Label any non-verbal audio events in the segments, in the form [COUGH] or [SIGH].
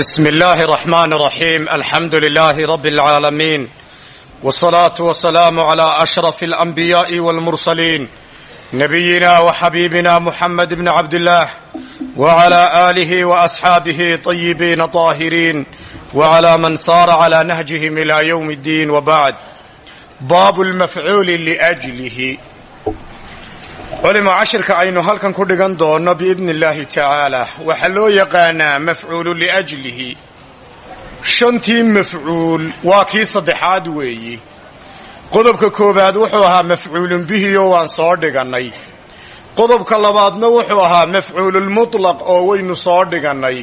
بسم الله الرحمن الرحيم الحمد لله رب العالمين والصلاة والسلام على أشرف الأنبياء والمرسلين نبينا وحبيبنا محمد بن عبد الله وعلى آله وأصحابه طيبين طاهرين وعلى من صار على نهجهم إلى يوم الدين وبعد باب المفعول لأجله culima cashirka aynu halkan ku dhigan doonno biidni illaahi tacaala. Waxaa loo yaqaanaa mafcuulu liajlihi. Shantii mafcuul waa kii saddexaad weeyi. Qodobka koowaad wuxuu ahaa mafcuulun bihioo waan soo dhigannay. Qodobka labaadna wuxuu ahaa mafcuululmutlaq oo waynu soo dhigannay.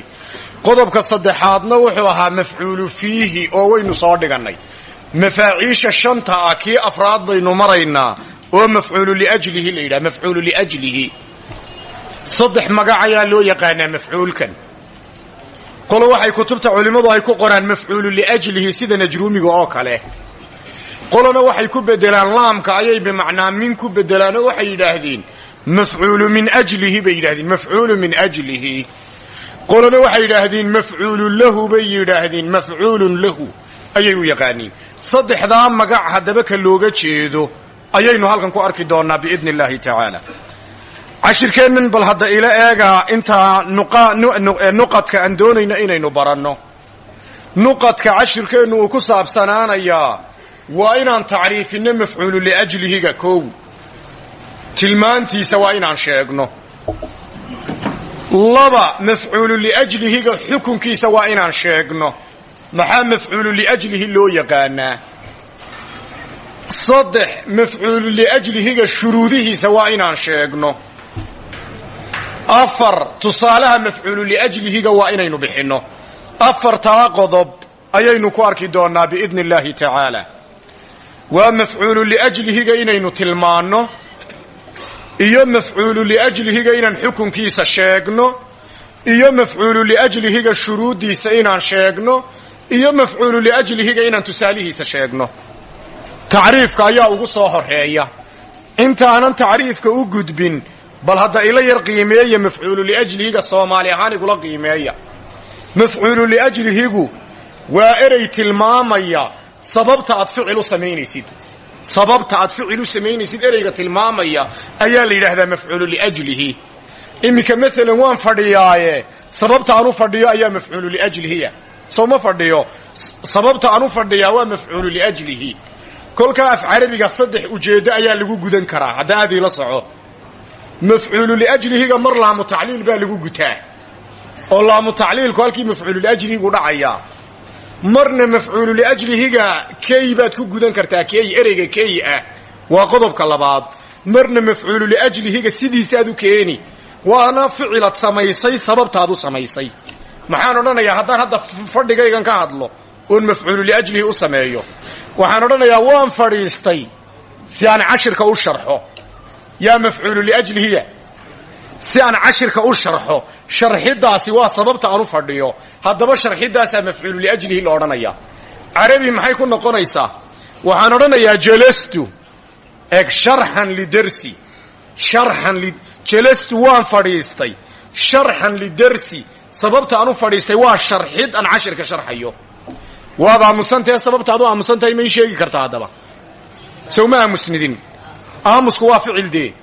Qodobka saddexaadna wuxuu ahaa mafcuulu fiihi oo waynu soo dhigannay mafaaciisha shanta ah kii afraad baynu maraynaa oo mafcuulu liajlihi la yidhaha mafcuulu liajlihi. Saddex magac ayaa loo yaqaanaa mafcuulkan. Qolo waxay kutubta culimmadu ay ku qoraan mafcuulu liajlihi sida najruumiga oo kale. Qolona waxay ku bedelaan laamka ayay bimacnaa min ku bedelaanoo waxay yidhaahdeen mafcuulu min ajlihi bay yidhahdeen mafcuulu min ajlihi. Qolona waxay yidhaahdeen mafcuulu lahu bay yidhaahdeen mafcuulun lahu ayay u yaqaaniin saddexdaa magac haddaba ka looga jeedo ayaynu halkan ku arki doonnaa biidni illaahi tacaala. Cashirkeennan bal hadda ila eegaa intaa nuqadka aan doonayno inaynu baranno. Nuqadka cashirkeennu uu ku saabsanaanayaa waa inaan tacriifinno mafcuulu liajlihiga kow. Tilmaantiisa waa inaan sheegno. Laba mafcuulu liajlihiga xukunkiisa waa inaan sheegno maxaa mafcuulu liajlihi loo yaqaanaa? Saddex mafcuulu liajlihiga shuruudihiisa waa inaan sheegno. Afar tusaalaha mafcuulu liajlihiga waa inaynu bixinno. Afartaa qodob ayaynu ku arki doonnaa biidni illaahi tacaala. Waa mafcuulu liajlihiga inaynu tilmaanno iyo mafcuulu liajlihiga inaan xukunkiisa sheegno iyo mafcuulu liajlihiga shuruuddiisa inaan sheegno iyo mafcuulu liajlihiga inaan tusaalihiisa sheegno. Tacriifka ayaa ugu soo horreeya intaanan tacriifka u gudbin bal hadda ila yar qiimeeya mafcuulu liajlihiga soomaali ahaan igula qiimeeya. Mafcuulu liajlihigu waa erey tilmaamaya sababta aad ficil u samaynaysid. Sababta aad ficil u samaynaysid ereyga tilmaamaya ayaa la yidhaahdaa mafcuulu liajlihi. Iminka maalan waan fadhiyaaye sababta aan u fadhiyo ayaa mafcuulu liajlihiya soo ma fadhiyo sababta aan u fadhiyaa waa mafcuulu liajlihi. Kolkaa af carabiga saddex ujeeddo ayaa lagu gudan karaa hadda aad iila soco. Mafcuulu liajlihiga mar laamu tacliil baa lagu gutaa. Oo laamu tacliilku halkii mafcuulu liajlihigu dhacayaa marna mafcuulu liajlihiga key baad ku gudan kartaa key ereyga key ah waa qodobka labaad. Marna mafcuulu liajlihiga sidiisaad u keeni waana ficilad samaysay sababtaad u samaysay maxaan odhanayaa haddaan hadda fadhigaygan ka hadlo oon mafcuulu liajlihi u sameeyo. Waxaan odhanayaa waan fadhiistay. Si aan cashirka u sharxo yaa mafcuulu liajlihiya si aan cashirka u sharxo sharxidaasi waa sababta aan u fadhiyo. Haddaba sharxidaasaa mafcuulu liajlihi la odhanaya carabi maxay ku noqonaysaa? Waxaan odhanayaa jalastu eg sharxan lidarsi sharxan jalastu waan fadhiistay. Sharxan lidarsi sababta aan u fadhiistay waa sharxid aan cashirka sharxayo. Waad aamusantahe sababta ad u aamusan tahay may sheegi kartaa haddaba. Sow ma aamusnidin. Aamusku waa ficil dee.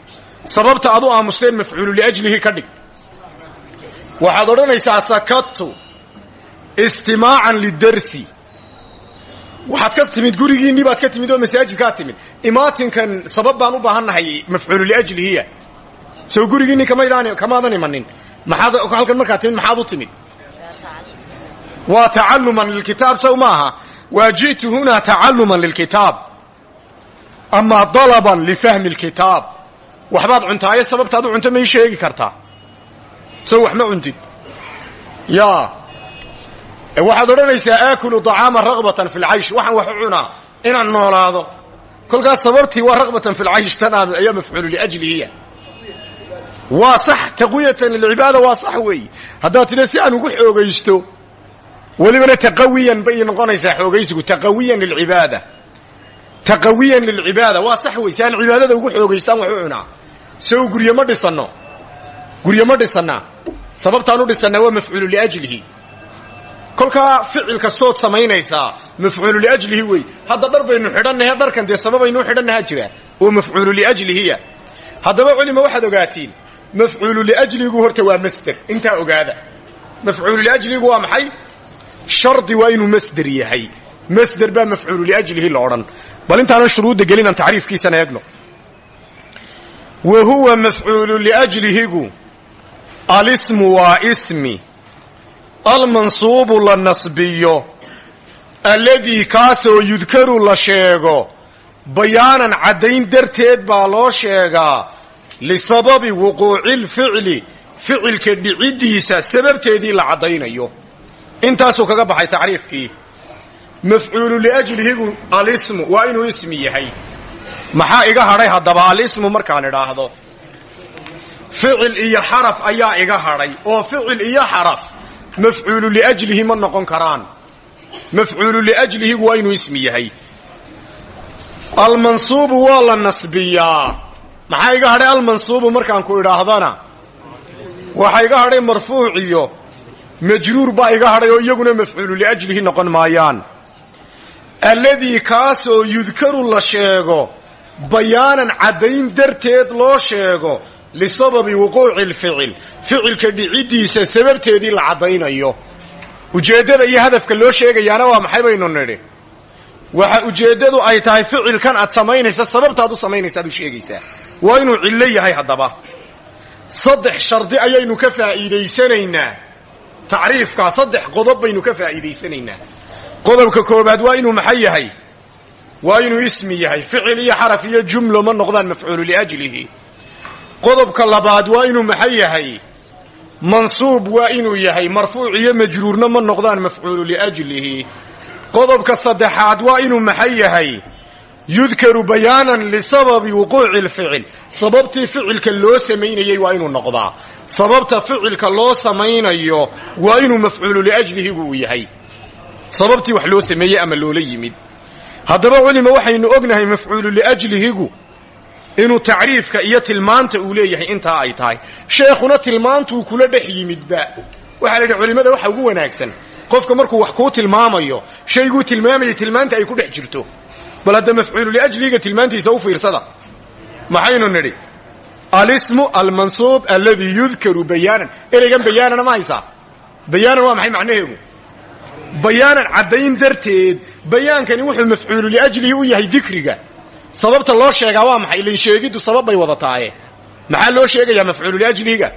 Sababta ad u aamusteen mafcuulu liajlihi ka dhig. Waxaad odhanaysaa sakadtu istimaacan lidarsi. Waxaad ka timid gurigiinnii baad ka timid oo masaajidkaa timid. Imaatinkan sabab baan u baahannahay mafcuulu liajlihiya sow gurigiinni kamaadan imanin maxaad halkan markaad timid maxaad u timid? Waa tacaluman lilkitaab sow maaha waa ji'tu hunaa tacaluman lilkitaab. Amaa dalaban lifahmi lkitaab. Waxbaad cuntaaye sababtaad u cunto may sheegi kartaa. Sow wax ma cuntid. Yaa. Waxaad odhanaysaa aakulu طacaama ragbatan fi lcaysh waxaan wax u cunaa inaan noolaado. Kolkaas sababtii waa ragbatan fi lcaysh tan ayaa mafcuulu liajlihiya waa sax taqwiyatan lilcibaada waa sax weeye haddaad tidha si aan ugu xoogaysto welibana taqawiyan bay noqonaysaa xoogaysigu taqawiyan lilcibaada taqawiyan lilcibaada waa sax wey si aan cibaadada ugu xoogaystaan wax u cunaa. Sow gurye ma dhisanno. Gurye ma dhisannaa sababtaan u dhisannaa waa mafcuulu liajlihi kolkaa ficil kastood samaynaysaa mafcuulu liajlihi wey hadda dhar baynu xidhannahe dharkan dee sababaynuu xidhannahaa jira. Oo mafcuulu liajlihiya haddaba culima waxaad ogaatiin mafcuulu liajligu horta waa masder intaa ogaada mafcuulu liajligu waa maxay shardi waa inuu masder yahay masder baa mafcuulu liajlihi la odhan bal intaanan shuruudda gelinaan tacriifkiisana eegno wa huwa mafcuulu liajlihigu alismu waa ismi almansuubu la nasbiyo alladii kaasoo yudkaru la sheego bayaanan caddayn darteed baa loo sheegaa lisababi wuquucilficli ficilka dhiciddiisa sababteedii la caddaynayo intaasuu kaga baxay tacriifkii mafcuulu liajlihigu alismu waa inuu ismi yahay maxaa iga hadhay haddaba alismu markaan idhaahdo ficil iyo xaraf ayaa iga hadhay oo ficil iyo xaraf mafcuulu liajlihi ma noqon karaan mafcuulu liajlihigu waa inuu ismi yahay almansuubu waa la nasbiyaa maxaa iga hadhay almansuubu markaan ku idhaahdana? Waxaa iga hadhay marfuuc iyo majruur baa iga hadhay oo iyaguna mafcuulu liajlihi noqon maayaan. Alladii kaasoo yudkaru la sheego bayaanan caddayn darteed loo sheego lisababi wuquuci alficil. Ficilka dhiciddiisa sababteedii la caddaynayo. Ujeeddada iyo hadafka loo sheegayaana waa maxay baynu nidhi? Waxa ujeeddadu ay tahay ficilkan aad samaynaysa sababtaad u samaynaysaad u sheegaysaa waa inuu cillo yahay haddaba. Saddex shardi ayaynu ka faa'iidaysanaynaa. Tacriifkaa saddex qodob baynu ka faa'iidaysanaynaa. Qodobka koobaad waa inuu maxay yahay? Waa inuu ismi yahay. Ficil iyo xaraf iyo jumlo ma noqdaan mafcuulu liajlihi. Qodobka labaad waa inuu maxay yahay? Mansuub waa inuu yahay. Marfuuc iyo majruurna ma noqdaan mafcuulu liajlihi. Qodobka saddexaad waa inuu maxay yahay yudkaru bayaanan lisababi wuquuci lficil. Sababtii ficilka loo samaynayey waa inuu noqdaa. Sababta ficilka loo samaynayo waa inuu mafcuulu liajlihigu uu yahay. Sababtii wax loo sameeyey ama loola yimid. Haddaba culima waxaynu ognahay mafcuulu liajlihigu inuu tacriifka iyo tilmaanta uu leeyahay intaa ay tahay. Sheekhuna tilmaantuu kula dhex yimidba. Waxaa la yidhi culimmada waxa ugu wanaagsan. Qofka markuu wax kuu tilmaamayo shayguu tilmaamayay tilmaanta ay ku dhex jirto bal hadda mafcuulu liajlihiga tilmaantiisa u fiirsada maxaynu nidhi alismu almansuub alladii yudkaru bayaanan ereygan bayaanana ma haysaa bayaanan waa maxay macnaheegu bayaanan caddayn darteed bayaankani wuxuu mafcuulu liajlihi u yahay dikriga sababta loo sheegaa waa maxay ilin sheegiddu sabab bay wada tahaye maxaa loo sheegayaa mafcuulu liajlihiga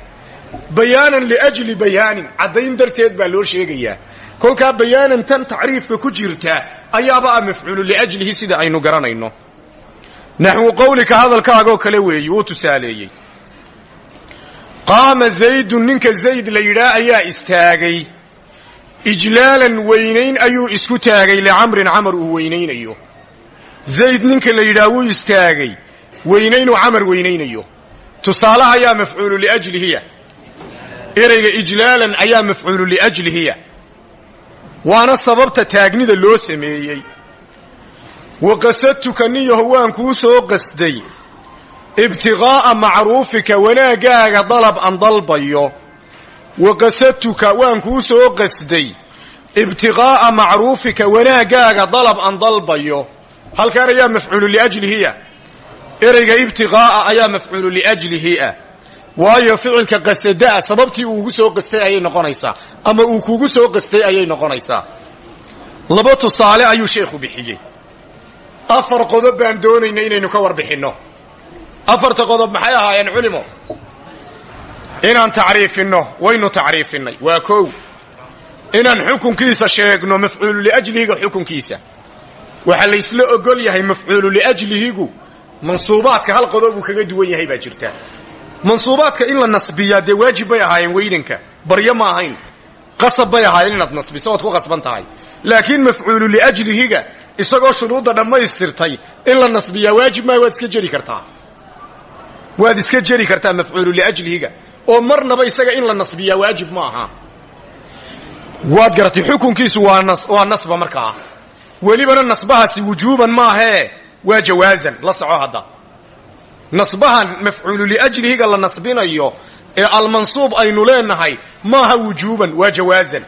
bayaanan liajli bayaanin caddayn darteed baa loo sheegayaa kolkaa bayaanan tan tacriifka ku jirta ayaaba ah mafcuulu liajlihi sida aynu garanayno. Naxwu qowlika hadalkaagoo kale weeyi wuu tusaaleeyey. Qaama zaydun ninka zayd la yidhaa ayaa istaagay. Ijlaalan weynayn ayuu isku taagay licamrin camar uu weynaynayo. Zayd ninka la yidhaha wuu istaagay weynaynuu camar weynaynayo. Tusaalaha ayaa mafcuulu liajlihiya. Ereyga ijlaalan ayaa mafcuulu liajlihiya waana sababta taagnida loo sameeyey. Wa qasadtuka waan kuu soo qasday. Ibtiqaa'a macruufika wanaaggaaga dalab aan dalbayo. Wa qasadtuka waan kuu soo qasday. Ibtiqaa'a macruufika wanaaggaaga dalab aan dalbayo. Halkaan ayaa mafcuulu liajlihiya ereyga ibtiqaa'a ayaa mafcuulu liajlihi ah waayo ficilka qasada'a sababtii uu ugu soo qastay ayay noqonaysaa. Ama uu kugu soo qastay ayay noqonaysaa. Laba tusaale ayuu sheekhu bixiyey. Afar qodob baan doonayna inaynu ka warbixinno. Afarta qodob maxay ahaayeen culimo? Inaan tacriifinno waynu tacriifinnay. Waa kow. Inaan xukunkiisa sheegno mafcuulu liajlihiga xukunkiisa. Waxaa laysla ogol yahay mafcuulu liajlihigu mansuubaadka hal qodob uu kaga duwan yahay baa jirta mansuubaadka in la nasbiyaa dee waajib bay ahaayeen weynanka baryo ma ahayn. Qasab bay ahaayeen inaad nasbiso oad ku qasban tahay. Laakiin mafcuulu liajlihiga isagoo shuruudda dhammaystirtay in la nasbiyaa waajib maaha waad iska jeri kartaa? Waad iska jeri kartaa mafcuulu liajlihiga. Oo marnaba isaga in la nasbiyaa waajib ma aha. Waad garatay xukunkiisu waa nasba markaa. Welibana nasbahaasi wujuuban maahee waa jawaazan. La soco hadda nasbahan mafcuulu liajlihiga la nasbinayo ee almansuub aynu leenahay maaha wujuuban waa jawaazan.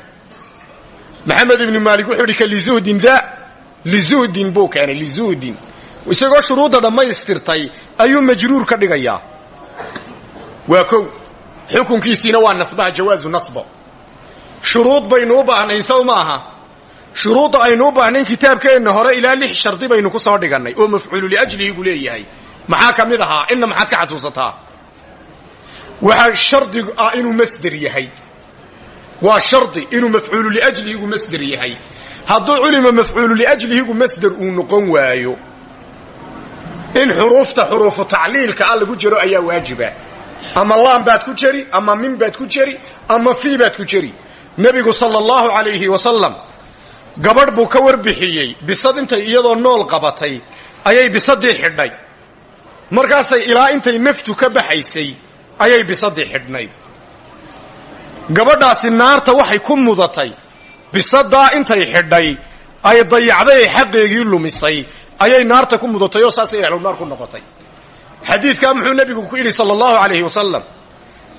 Maxamed ibnu maalik wuxuu idhi ka lizuhdin da lizuhdin buu keenay lizuhdin. Isagoo shuruudda dhammaystirtay ayuu majruur ka dhigayaa waa kow xukunkiisiina waa nasbaha jawaazu nasbo. Shuruud baynu u baahnayn sow shuruudda aynu u baahnayn kitaabkeenna hore ilaa lix shardi baynu ku soo dhigannay oo mafcuulu liajlihigu leeyahay maxaa ka mid ahaa? Inna maxaad ka xasuusataa? Waxaa shardi ah inuu masder yahay. Waa shardi inuu mafcuulu liajlihigu masder yahay. Hadduu culima mafcuulu liajlihigu masder uu noqon waayo in xuruufta xuruufu tacliilka ah lagu jiro ayaa waajiba. Ama laam baad ku jeri ama min baad ku jeri ama fii baad ku jeri nebigu sala allahu calayhi wasalam gabadh buu ka warbixiyey. Bisad intay iyadoo nool qabatay ayay bisadii xidhay markaasay ilaa intay naftu ka baxaysay ayay bisadii xidhnayd. Gabadhaasi naarta waxay ku mudatay. Bisadaa intay xidhay ay dayacday ay xaqeegii lumisay ayay naarta ku mudatay oo saasay ehlunaar ku noqotay. Xadiidkaa muxuu nebigu ku yidhi sala allahu alayhi wasalam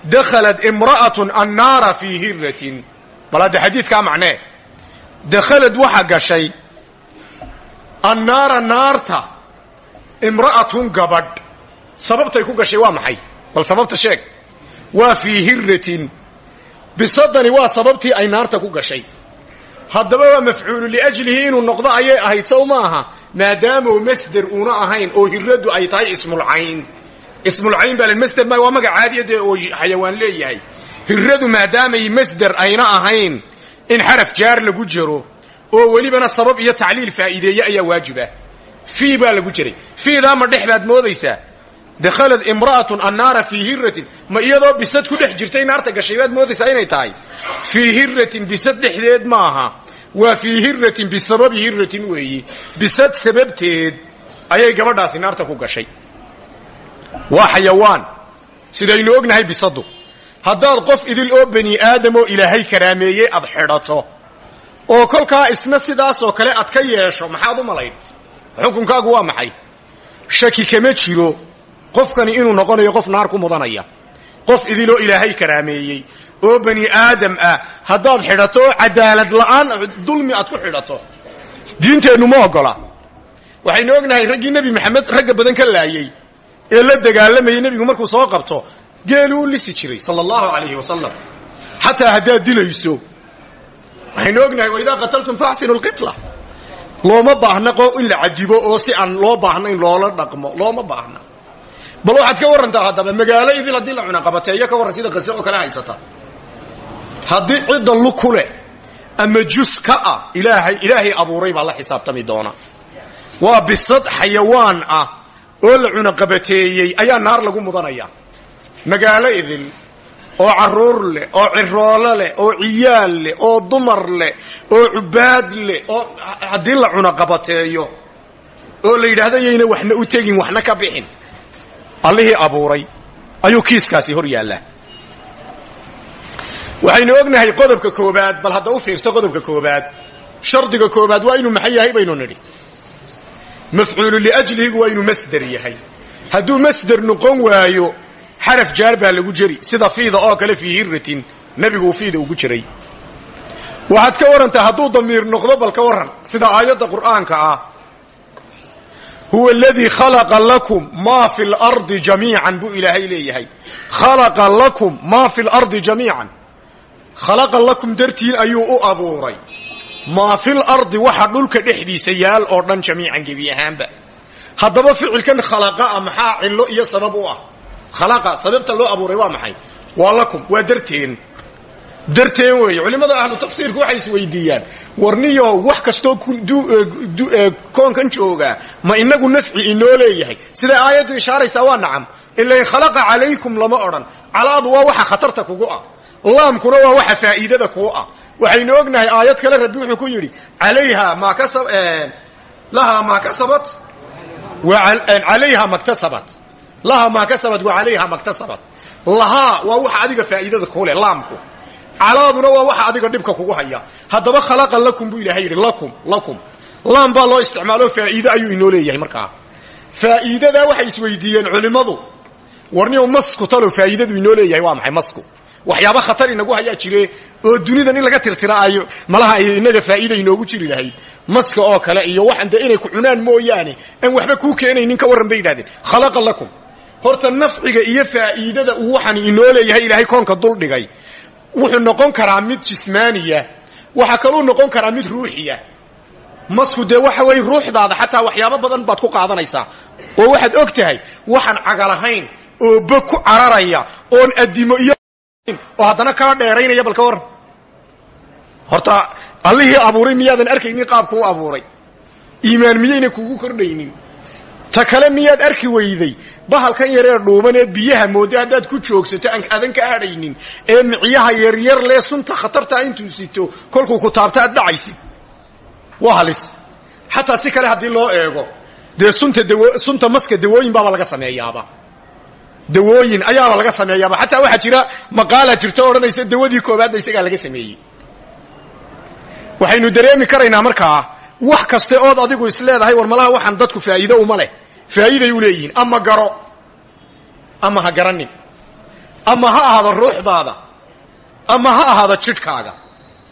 dakhalat imra'atun annaara fii hiratin bal hadde xadiidkaa macnee dakhalad waxa gashay annaara naarta imra'atun gabadh. Sababtay ku gashay waa maxay? Bal sababta sheeg. Waa fii hiratin bisadani waa sababtii ay naarta ku gashay. Haddaba waa mafcuulu liajlihi inuu noqdo ayay ahayd sow ma aha. Maadaamau masder uuna ahayn oo hiradu ay tahay ismulcayn ismulcayn baa masder ma waa magac caadiya dee oo xayawaan leeyahay. Hiradu maadaamay masder ayna ahayn in xaraf jaar lagu jiro oo welibana sabab iyo tacliil faa'iideeye ayaa waajiba fii baa lagu jiray. Fiidaa ma dhex baad moodaysaa. Dakhalad imra'atun annaara fii hiratin ma iyadoo bisad ku dhex jirtay naarta gashay baad moodaysaa inay tahay. Fii hiratin bisad dhexdeed maaha waa fii hiratin bisababi hiratin weeyi. Bisad sababteed ayay gabadhaasi naarta ku gashay. Waa xayawaan. Sidaynu ognahay bisadu haddaad qof idil oo bani aadam oo ilaahay karaameeyey aad xidhato oo kolkaa isna sidaasoo kale ad ka yeesho maxaad u malayn xukunkaagu waa maxay? Shaki kama jiro. Qofkani inuu noqonayo qof naar ku mudanaya. Qof idiloo ilaahay karaameeyey. Oo bani aadam ah haddaad xidhato oo cadaalad la'aan dulmi aad ku xidhato. Diinteennu ma oggola waxaynu ognahay raggii nebi maxamed ragga badan ka laayey ee la dagaalamayey nebigu markuu soo qabto geeluu u lisi jiray sala allahu calayhi wasalam xataa haddaad dilayso. Waxaynu ognahay waidaa qataltum faaxsinu lqitla looma baahna in la cadibo oo si aan loo baahnayn loola dhaqmo. Looma baahna. Bal waxaad ka warrantaa haddaba magaalo idil haddii la cunaqabateeyo ka warran sida qase oo kale haysata. Haddii cidda lu ku leh ama jus ka ah ilaahay ilaahay abuuray baa la xisaabtami doona. Waa bisad xayawaan ah oo la cunaqabateeyey ayaa naar lagu mudanaya. Magaalo idil oo carruur leh oo ciroolo leh oo ciyaal leh oo dumar leh oo cubaad leh oo haddii la cunaqabateeyo oo la yidhaahdo yayna waxna u tegin waxna ka bixin. Allihii abuuray ayuu kiiskaasi hor yaallaa. Waxaynu ognahay qodobka koobaad bal hadda u fiirso qodobka koobaad shardiga koobaad waa inuu maxay yahay baynu nidhi. Mafcuulu liajlihigu waa inuu masder yahay. Hadduu masder noqon waayo xaraf jaar baa lagu jeri sida fiida oo kale fii hiratin nebiguu fiida ugu jiray. Waxaad ka warantaa hadduu damiir noqdo bal ka warran sida aayadda qur'aanka ah. Huwa aladii khalaqa lakum maa fi lardi jamiican buu ilaahay leeyahay. Khalaqa lakum maa fi lardi jamiican. Khalaqa lakum dartiin ayuu u abuuray. Maa fil ardi waxa dhulka dhexdiisa yaal oo dhan jamiican gebi ahaanba. Haddaba ficilkan khalaqaa maxaa cillo iyo sabab u ah khalaqa sababta loo abuuray waa maxay? Waa lakum waa darteen. Darteen weeye. Culimmada ahlu tafsiirku waxay isweydiiyaan warniyo wax kastoo koonkan jooga ma inagu nafci inoo leeyahay. Siday aayaddu ishaaraysaa waa nacam. Ilain khalaqa calaykum lama odhan. Calaadu waa waxa khatarta kugu ah. Laamkuna waa waxa faa'iidada kuu ah. Waxaynu ognahay aayad kale rabbi wuxuu ku yidhi alayha maa kasab lahaa maa kasabat alayha maktasabat lahaa maa kasabat wa calayha maktasabat lahaa waa waxa adiga faa'iidada kuu leh laamku. Calaaduna waa waxa adiga dhibka kugu haya. Haddaba khalaqa lakum buu ilahay yidhi lakum lakum. Laam baa loo isticmaalo faa'iide ayuu inoo leeyahay markaa. Faa'iidadaa waxay isweydiiyeen culimmadu. Warniyow masku talo faa'iidadu inoo leeyahay waa maxay masku? Waxyaaba khatar inagu hayaa jire oo dunidan in laga tirtiraayo malaha inaga faa'iida inoogu jiri lahayd. Maska oo kale iyo waxan dee inay ku cunaan mooyaane aan waxba kuu keenaynin ka warran bay yidhahdeen khalaqa lakum horta nafciga iyo faa'iidada uu waxaan inoo leeyahay ilaahay koonka duldhigay wuxuu noqon karaa mid jismaaniya waxaa kaluu noqon karaa mid ruuxiya. Masku dee waxa weye ruuxdaada xataa waxyaabo badan baad ku qaadanaysaa. Oo waxaad og tahay waxaan cagalahayn oo bog ku cararaya oon addimo iyo oo haddana kaa dheeraynaya bal ka warran horta allihii abuuray miyaadan arkaynin qaabku u abuuray. Iimaan miyayna kugu kordhaynin. Ta kale miyaad arki weyday bahalkan yaree dhuubaneed biyaha mooda haddaad ku joogsato adan ka hadhaynin ee micyaha yaryar lee sunta khatartaa intuu sito kolkuu ku taabta aad dhacaysid. Waa si kale haddii loo eego dee sunta maska dawooyin baaba laga sameeyaaba. Dawooyin ayaaba laga sameeyaaba. Xataa waxaa jira maqaala jirto odhanaysa dawadii koobaadba isagaa laga sameeyey. Waxaynu dareemi karaynaa markaa wax kaste ood adigu is war malaha waxaan dadku faa'iido uma leh faa'iiday u leeyihiin. Ama garo ama ha garanin. Ama ha ahaado ruuxdaada ama ha ahaado jidhkaaga.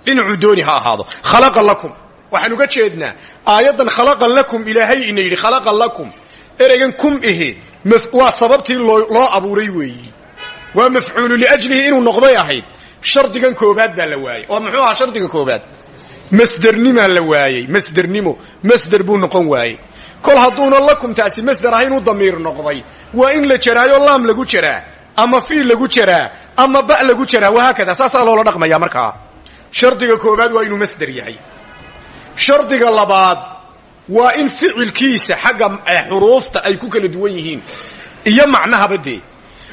Dhinacuu dooni ha ahaado. Khalaqa lakum. Waxaan uga jeednaa aayaddan khalaqan lakum ilaahay ina yidhi khalaqan lakum. Ereygan kum ihi waa sababtii loo abuuray weeyi. Waa mafcuulu liajlihi inuu noqday ahayd. Shardigan koobaad baa la waayey oo muxuu ahaa shardiga koobaad masdernimaa la waayey masdernimo masder buu noqon waayey kol hadduuna lakum taasi masder ahayn u damiir noqday. Waa in la jaraayo laam lagu jaraa ama fiil lagu jaraa ama ba lagu jaraa wahaakada saasaa loola dhaqmaya markaa shardiga koobaad waa inuu masder yahay. Shardiga labaad waa in ficilkiisa xagga xuruufta ay ku kala duwan yihiin. Iyo macnahaba dee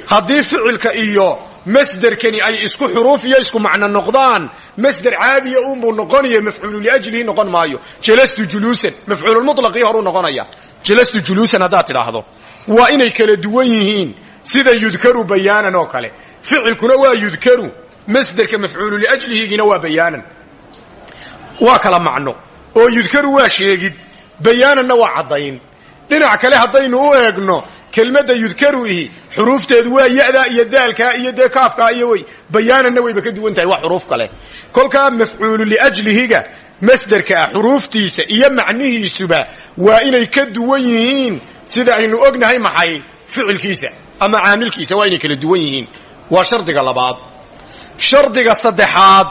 haddii ficilka iyo masderkani ay isku xuruuf iyo isku macno noqdaan. Masder caadiya unbuu noqonaya mafcuulu liajlihi noqon maayo. Jalastu juluusan mafcuululmutlaqii horuu noqonaya. Jalastu juluusan haddaad tidhaahdo. Waa inay kala duwan yihiin sida yudkaru bayaanan oo kale. Ficilkuna waa yudkaru masderka mafcuulu liajlihigiina waa bayaanan. Waa kala macno. Oo yudkaru waa sheegid bayaananna waa caddayn. Dhinac kale u eegno kelmadda yudkaru ihi xuruufteedu waa ya'daa iyo daalkaa iyo dee iyo wey bayaananna wayba ka duwan tahay wax xuruuf kale. Kolkaa mafcuulu liajlihiga masderka ah xuruuftiisa iyo macnihiisuba waa inay ka duwan yihiin. Sida aynu ognahay maxay? Ficilkiisa ama caamilkiisa waa inay kala duwan yihiin. Waa shardiga labaad. Shardiga saddexaad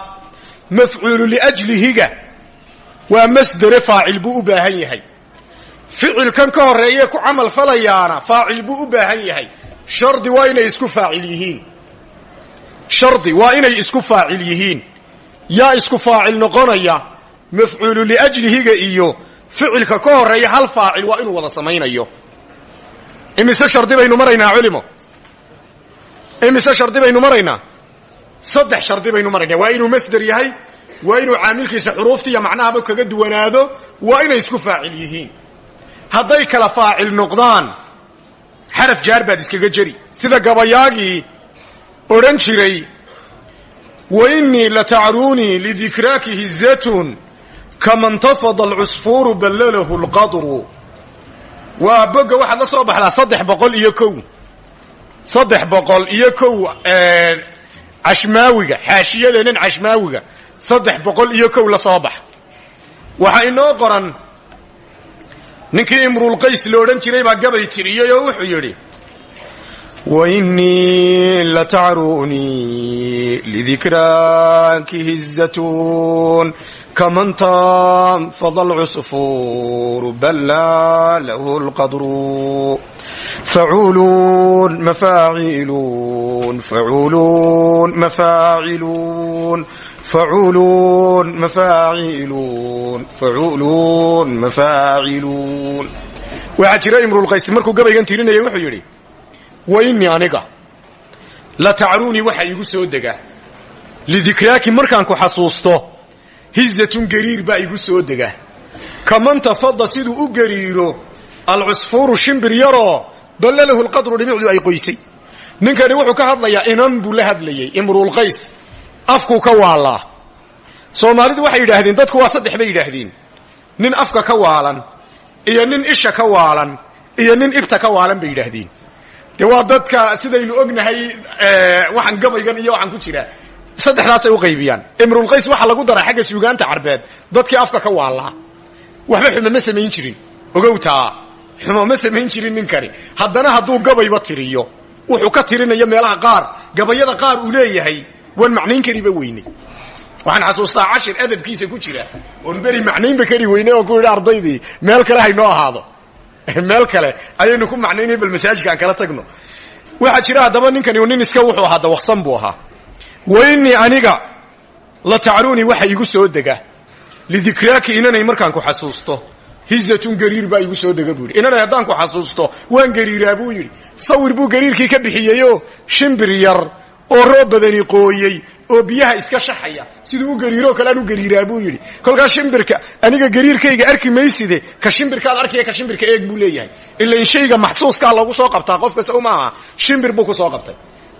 mafcuulu liajlihiga waa masdere faacil buu u baahan yahay ficilkan ka horreeye ku camal falayaana faacil buu u baahan yahay. Shardi waa inay isku faacil yihiin. Shardi waa inay isku faacil yihiin. Yaa isku faacil noqonaya mafcuulu liajlihiga iyo ficilka ka horreeya hal faacil waa inuu wada samaynayo. Imise shardi baynu maraynaa culimo? Imise shardi baynu maraynaa? Saddex shardi baynu maraynaa. Waa inuu masder yahay waa inuu caamilkiisa xuruufta macnahaba kaga duwanaado waa inay isku faacil yihiin hadday kala faacil noqdaan xaraf jaar baad iskaga jeri sida gabayaagii odhan jiray wa innii latacruunii lidikraaki hizatun kama ntafada alcusfuuru ballalahu lqadru waa bogga waxaad la soo baxdaa saddex boqol iyo kow. Saddex boqol iyo kow cashmaawiga xaashiyadeenan cashmaawiga. Saddex boqol iyo kow la soo bax. Waxaa inoo qoran ninkii imruulqays lo odhan jiray baa gabay tiriyey oo wuxuu yidhi wainii latacruunii lidikraaki hizatun kaman tanfada alcusfuuru balla lahu lqadru facuuluun mafaaciluun facuuluun mafaaciluun facuuluun mafaaciluun facuuluun mafaaciluun waxaa jira imrulqays markuu gabaygan tirinayay wuxuu yidhi wa innii aniga la tacruunii waxa igu soo dega lidikraaki markaan ku xasuusto hizatun gariir baa igu soo dega kaman tafada siduu u gariiro alcusfuuru shimbir yaroo dallalahu lqadru dhibicdu ay qoysay ninkani wuxuu ka hadlayaa inan buu la hadlayey imruulqays afkuu ka waalaa soomaalidu waxay yidhaahdeen dadku waa saddex bay yidhaahdeen. Nin afka ka waalan iyo nin isha ka waalan iyo nin ibta ka waalan bay yidhaahdeen. Dee waa dadka sidaynu ognahay waxaan gabaygan iyo waxaan ku jira. Saddexdaasay u qaybiyaan. Imrulqays waxaa lagu daray xagga suugaanta carbeed. Dadkii afka ka waalaa waxba xumo ma samayn jirin. Ogowtaa xumo ma samayn jirin ninkani. Haddana hadduu gabayba tiriyo wuxuu ka tirinayo meelaha qaar. Gabayada qaar uu leeyahay waan macnayn kariba weynay waxaan xasuustaa cashir adabkiisa ku jira. Oon beri macnaynba kari weynay oo ku yidhi ardaydii meel kale haynoo ahaado. [LAUGHS] Meel kale. Ayaynu ku macnaynay bal masaajidka aan kala tagno. Waxaa jira haddaba ninkani nin iska wuxuu ahaa dawaqsan buu ahaa. Wa innii aniga la tacruunii waxa igu soo dega. Lidikraaki inanay markaan ku xasuusto. Hizatun gariir baa igu soo dega buu yidhi. Inanay haddaan ku xasuusto waan gariiraa buu yidhi. Sawir buu gariirkii ka bixiyeyoo shimbir yar oo roob badani qooyey oo biyaha iska shaxaya siduu u gariiroo kale aan u gariiraa buu yidhi. Kolkaa shimbirka aniga gariirkayga arki mayside ka shimbirkaad arkaya ka shimbirka eeg buu leeyahay. Ila in shayga maxsuuskaa lagu soo qabtaa qof kasta shimbir buu ku soo qabtay.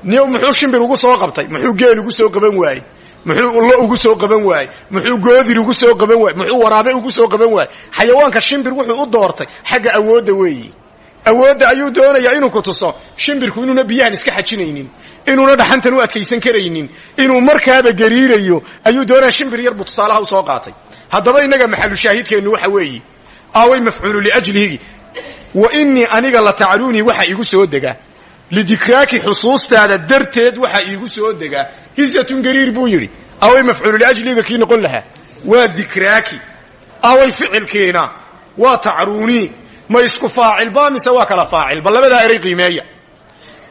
Niy muxuu shimbir ugu soo qabtay? Muxuu geel ugu soo qaban waayey? Muxuu lo ugu soo qaban waayey? Muxuu goodir ugu soo qaban waayey? Muxuu waraabe ugu soo qaban waayey? Xayawaanka shimbir wuxuu u doortay xagga awoodda weeyi awoodda ayuu doonayaa inuu ku tuso. Shimbirku inuuna biyahan iska xajinaynin. Inuuna dhaxantan u adkaysan karaynin. Inuu markaaba gariirayo ayuu doonaya shimbir yar buu tusaalaha u soo qaatay. Haddaba innaga maxalu shaahidkeennu waxa weeye aaway mafcuulu liajlihigi. Wa innii aniga la tacruunii waxa igu soo dega. Lidikraaki xusuustaada darteed waxa iigu soo dega. Hizatun gariir buu yidhi. Aaway mafcuulu liajlihiga kii noqon lahaa? Waa dikraaki. Aaway ficilkiina waa tacruunii ma isku faacilba mise waa kala faacil? Bal labadaa eray qiimeeya.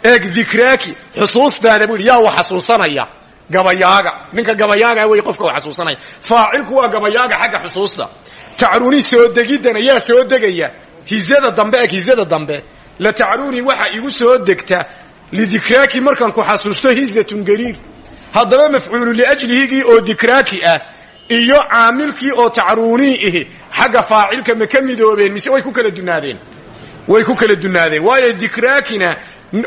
Eeg dikraaki xusuustaada buu yidhi yaa wa xasuusanaya gabayaaga. Ninka gabayaaga wey qofka wa xasuusanaya faacilku waa gabayaaga xagga xusuusta. Tacruuni soo degiddana yaa soo degaya. Hizada dambe eeg hizada dambe. La tacruuni waxa igu soo degta. Lidikraaki markaan ku xasuusto hizatun gariir. Haddaba mafcuulu liajlihigii oo dikraaki ah iyo caamilkii oo tacruunii ihi xagga faacilka ma ka midoobeen mise way ku kala dunaadeen? Way ku kala dunaadeen. Waayo dikraakina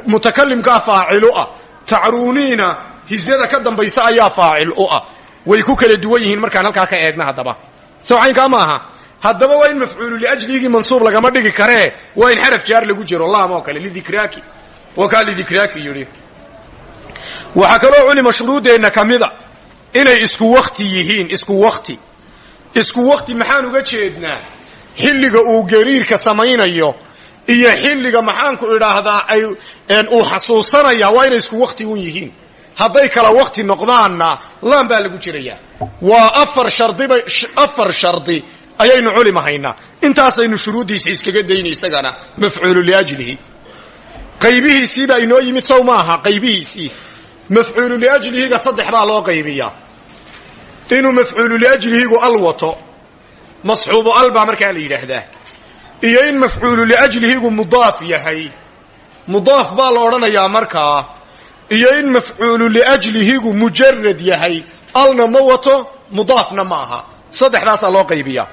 mutakalimkaa faacilu ah tacruuniina hizada ka dambaysa ayaa faacil u ah. Way ku kala duwan yihiin markaan halkaa ka eegna haddaba. Sawcaynkaa ma aha. Haddaba waa in mafcuulu liajligii mansuub lagama dhigi karee waa in xaraf jaar lagu jiro laam oo kale lidikraaki. Waa kaa lidikraaki yidhi. Waxaa kaloo culima shuruuddeenna ka mida inay isku wakti yihiin isku wakti isku wakti maxaan uga jeednaa? Xilliga uu gariirka samaynayo iyo xilliga maxaanku idhaahdaa ay uu xasuusanaya waa inay isku wakti un yihiin. Hadday kala wakti noqdaanna laan baa lagu jirayaa. Waa afar shardibay afar shardi ayaynu culima haynaa. Intaasaynu shuruuddiisa iskaga dayna isagana mafcuulu liajlihi qaybihiisii baa inoo yimid sow maaha qaybihiisii. Mafcuulu liajlihiga saddex baa loo qaybiyaa inuu mafcuulu liajlihigu al wato masxuubu al baa markaa la yidhaahdaa iyo in mafcuulu liajlihigu mudaaf yahay mudaaf baa la odhanayaa markaa iyo in mafcuulu liajlihigu mujarad yahay alna ma wato mudaafna ma aha. Saddexdaasaa loo qaybiyaa.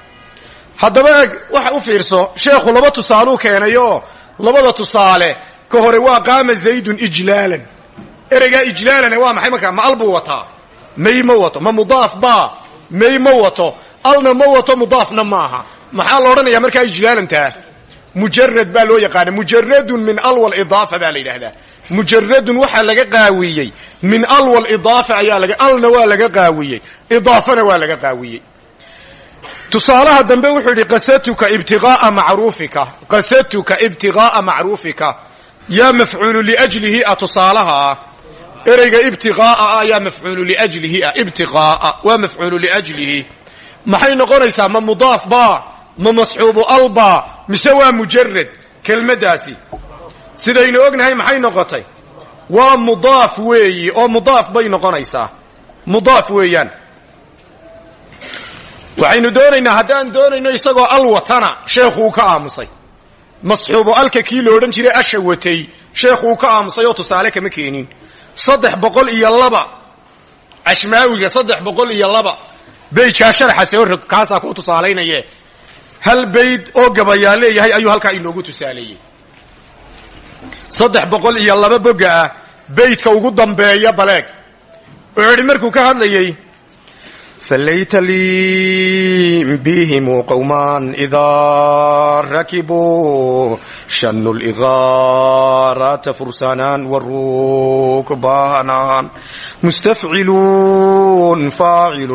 Haddaba waxa u fiirso sheekhu laba tusaaluu keenayoo labada tusaale ka hore waa qaama zaydun ijlaalan. Ereygaa ijlaalane waa maxay markaa? Ma al buu wataa may ma wato ma mudaaf baa. May ma wato alna ma wato mudaafna maaha. Maxaa la odhanayaa markaa ijlaalantaa mujarad baa loo yaqaana mujaradun min alwal idaafa baa la yidhaahdaa. Mujaradun waxaa laga qaawiyey. Min alwal idaafa ayaa laga alna waa laga qaawiyey. Idaafana waa laga qaawiyey. Tusaalaha dambe wuxuu yidhi qasatuka ibtigaaa macruufika. Qasatuka ibtigaaa macruufika. Yaa mafcuulu liajlihi ah tusaalaha ah ereyga ibtigaaa ah yaa mafcuulu liajlihi ah ibtigaaa waa mafcuulu liajlihi. Maxay noqonaysaa ma mudaaf baa ma masxuubu alba mise waa mujarad kelmaddaasi sidaynu ognahay maxay noqotay? Waa mudaaf weeyi oo mudaaf bay noqonaysaa. Mudaaf weeyaan. Waxaynu doonaynaa haddaan doonayno isagoo al watana sheekhuu ka aamusay. Masxuubu alka kii lo odhan jiray asha watay sheekhuu ka aamusay oo tusaale kama keenin saddex boqol iyo laba. Ashmaawiga saddex boqol iyo laba. Beydkaa sharaxa soo rog kaasaa kuu tusaalaynaye hal bayd oo gabayaa leeyahay ayuu halkaa inoogu tusaaleeyey saddex boqol iyo laba boga ah beydka ugu dambeeya baleeg. Wuxuu idhi markuu ka hadlayey فليت لي بهم قوما إذا ركبوا شنوا الإغارة فرسانا والركبانا مستفعلون فاعل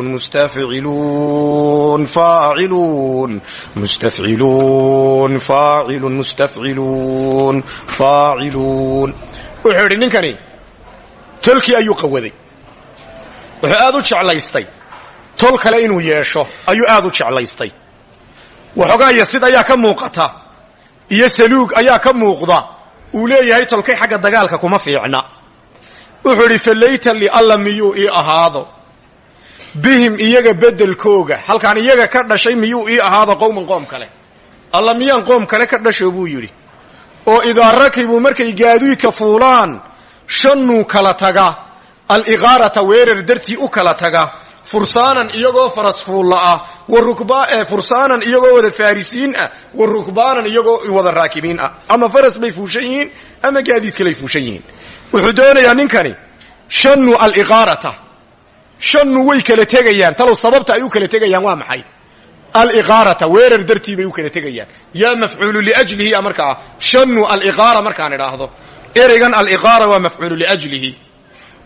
مستفعلون فاعلون مستفعلون فاعل مستفعلون فاعلون wuxuu idhi ninkani tolkii ayuu qawaday wuxuu aad u jeclaystay tol kale inuu yeesho ayuu aad u jeclaystay. Waxoogaa yasid ayaa ka muuqata iyo saluug ayaa ka muuqda uu leeyahay tolkay xagga dagaalka kuma fiicna. Wuxuu idhi falayta li alla miyuu ii ahaado? Bihim iyaga beddelkooga halkaan iyaga ka dhashay miyuu ii ahaado qowman qoom kale? Alla miyaan qoom kale ka dhasho? buu yidhi. Oo idaa rakibuu markay gaaduydka fuulaan shannuu kala taga aliqaarata weerar dartii u kala taga fursaanan iyagoo faras fuulla ah fursaanan iyagoo wada farisiin ah wa iyagoo wada raakibiin ah. Ama faras bay fuushan yihiin ama gaadiid kaley fuushan yihiin. Wuxuu doonayaa ninkani shannu aliqaarata. Shannu way kala tegayaan talow sababta ay u kala tegayaan waa maxay? Aliqaarata weerar dartii bay u kala tegayaan. Yaa mafcuulu liajlihi a markaa shannu aliqaara markaan idhaahdo. Ereygan aliqaara waa mafcuulu liajlihi.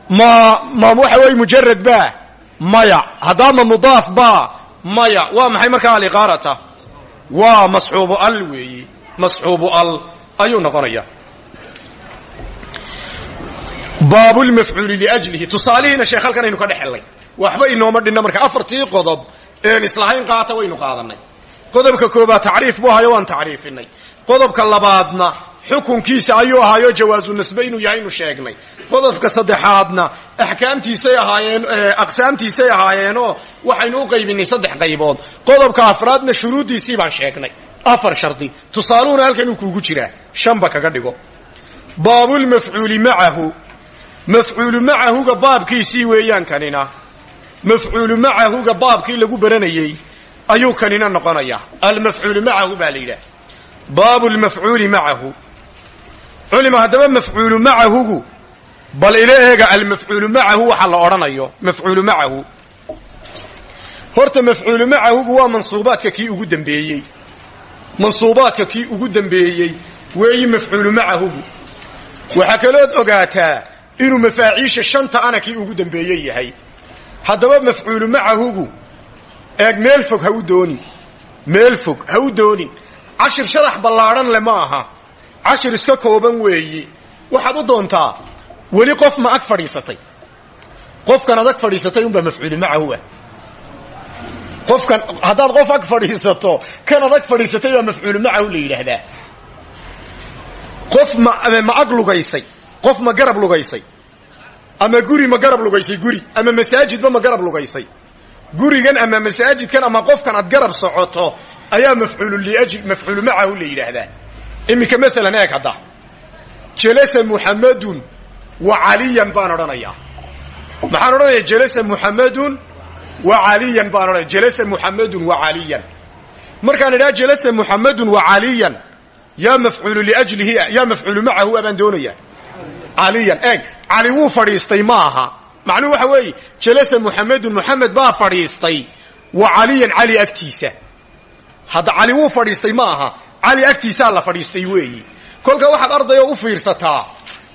Ma ma waxa weeye mujarad ba maya. Haddaama mudaaf ba. Maya. Waa maxay markaa aliqaarata waa masxuubu al weeyi. Masxuubu al. Ayuu noqonaya. Baabulmafcuuli liajlihi tusaalihiina sheekh halkan aynu ka dhex hellay waxba inooma dhinna marka afartii qodob een islahayn qaata waynu qaadanay. Qodobka koobaad tacriif buu ahayo waan tacriifinay. Qodobka labaadna xukunkiisa ayuu ahaayo jawaasu nasbe inuu yahay inu sheegnay. Qodobka saddexaadna axkaamtiisay ahaayeen aqsaamtiisay ahaayeenoo waxaynu u qaybinay saddex qaybood. Qodobka afraadna shuruuddiisii baan sheegnay. Afar shardi. Tusaaluhuna halkan uu kuugu jiraa. Shanba kaga dhigo. Baabulmafcuuli macahu. Mafcuulu macahuga baabkiisii weeyaan kanina. Mafcuulu macahuga baabkii lagu baranayey ayuu kanina noqonayaa. Almafcuulu macahu baa la yidhaah baabu lmafcuuli macahu culima haddaba mafcuulu macahugu bal ila eega almafcuulu macahu waxa la odhanayo mafcuulu macahu. Horta mafcuulu macahugu waa mansuubaadka kii ugu dambeeyey. Mansuubaadka kii ugu dambeeyey weeyi mafcuulu macahugu waxaa kalood ogaataa inuu mafaaciisha shanta ana kii ugu dambeeye yahay. Haddaba mafcuulu macahugu eeg meel fog ha u doonin. Meel fog ha u doonin. Cashir sharax ballaadhan le ma aha cashir iska kooban weeyi. Waxaad u doontaa weli qof ma ag qofkan ad ag fadhiisatay unbaa mafcuulu macahu ah qofkan haddaad qof ag fadhiisato kan ad ag fadhiisatay baa mafcuulu macahu la yidhaahdaa. Qof ma ma ag lugaysay qof ma garab lugaysay. Ama guri ma garab lugaysay guri. Ama masaajidba ma garab lugaysay. Gurigan ama masaajidkan ama qofkan aad garab socoto ayaa mafcuulu mafcuulu macahu la yidhaahdaa iminka maalan eeg hadda. Jalasa muxamadun wa caliyan baan odhanayaa maxaan odhanaya jalasa muxamadun wa caliyan baan odhanaya. Jalasa muxamadun wa caliyan markaan idhaha jalasa muxamadun wa caliyan yaa mafcuulu liajlihi yaa mafcuulu macahu abaan doonaya. Caliyan eeg. Cali wuu fadhiistay ma aha. Macnuhu waxa weeye jalasa muxamedun muxamed baa fadhiistay wa caliyan cali agtiisa. Hadda cali wuu fadhiistay ma cali agtiisaa la fadhiistay weeyi. Kolka waxaad ardayoo u fiirsataa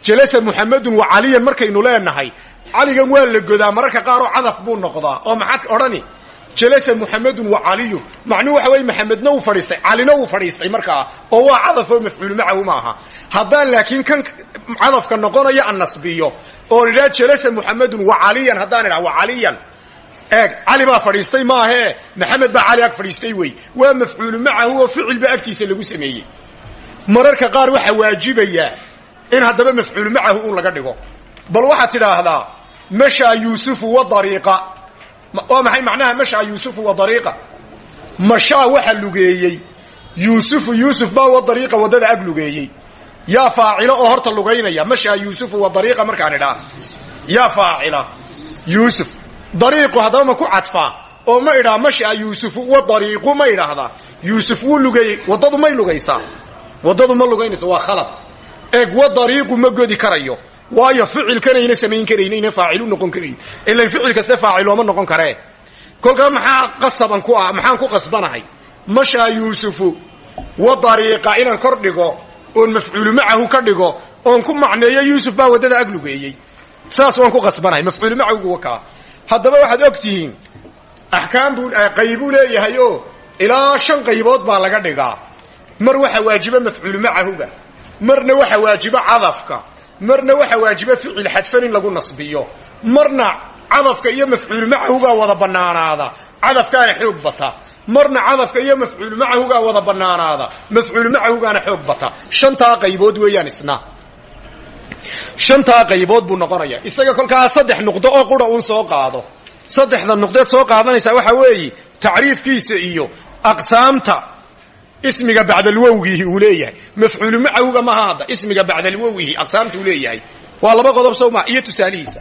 jalasa muxamedun wa caliyan markaynu leenahay caligan waa la godaa mararka qaaroo cadaf buu noqdaa. Oo maxaad odhani jalasa muxamedun wa caliyun macnuhu waxa weye maxamedna wuu fadhiistay calina wuu fadhiistay markaa oo waa cadafoo mafcuulu macahu ma aha. Haddaan laakiin kan cadafka noqonaya an nasbiyo oon idhaa jalasa muxamedun wa caliyan haddaan idhaha wa caliyan eeg cali baa fadhiistay maahee maxamed baa cali ag fadhiistay wey. Waa mafcuulu macahu oo ficilba agtiisa lagu sameeyey. Mararka qaar waxaa waajibaya in haddaba mafcuulu macahu un laga dhigo. Bal waxaad tidhaahdaa mashaa yuusufu wa dariiqa. Waa maxay macnaha mashaa yuusufu wa dariiqa mashaa waxa lugeeyey. Yuusufu yuusuf baa wa dariiqa waddada ag lugeeyey. Yaa faacilo oo horta lugaynaya mashaa yuusufu wa dariiqa markaan idhaa yaa faacila yuusuf dariiqu haddaba ma ku cadfaa oo ma idhaa mashaa yuusufu wa dariiqu ma idhaahdaa yuusuf wuu lugeeyey waddadu may lugaysaa. Waddadu ma lugaynayso waa khalad. Eeg wa dariiqu ma godi karayo. Waayo ficilkanayna samayn karaynayna faacilu noqon karayn. Ilan ficil kaste faacilooma noqon karee. Kolkaa maxaa qasaban ku ah maxaan ku qasbanahay? Mashaa yuusufu wa dariiqa inaan kor dhigo oon mafcuulu macahu ka dhigo oon ku macneeyo yuusuf baa waddada ag lugeeyey. Saas waan ku qasbanahay mafcuulu macahugu wakaa haddaba waxaad og tihiin axkaam buu qaybuu leeyahay oo ilaa shan qaybood baa laga dhigaa. Mar waxa waajiba mafcuulu macahuga marna waxa waajiba cadafka marna waxa waajiba ficil xadfan lagu nasbiyo marna cadafka iyo mafcuulu macahugaa wada bannaanaada cadafkaana xoog bata marna cadafka iyo mafcuulu macahugaa wada bannaanaada mafcuulu macahugaana xoog bata. Shantaa qaybood weeyaan isna shantaa qaybood buu noqonaya. Isaga kolkaa saddex nuqdo oo qura uun soo qaado. Saddexda nuqdeed soo qaadanaysaa waxaa weeye tacriifkiisa iyo aqsaamta ismiga bacdalwowgihi uu leeyahay. Mafcuulu macahuga maaha hadda ismiga bacdalwowgihi aqsaamta uu leeyahay. Waa laba qodob sowma iyo tusaalihiisa.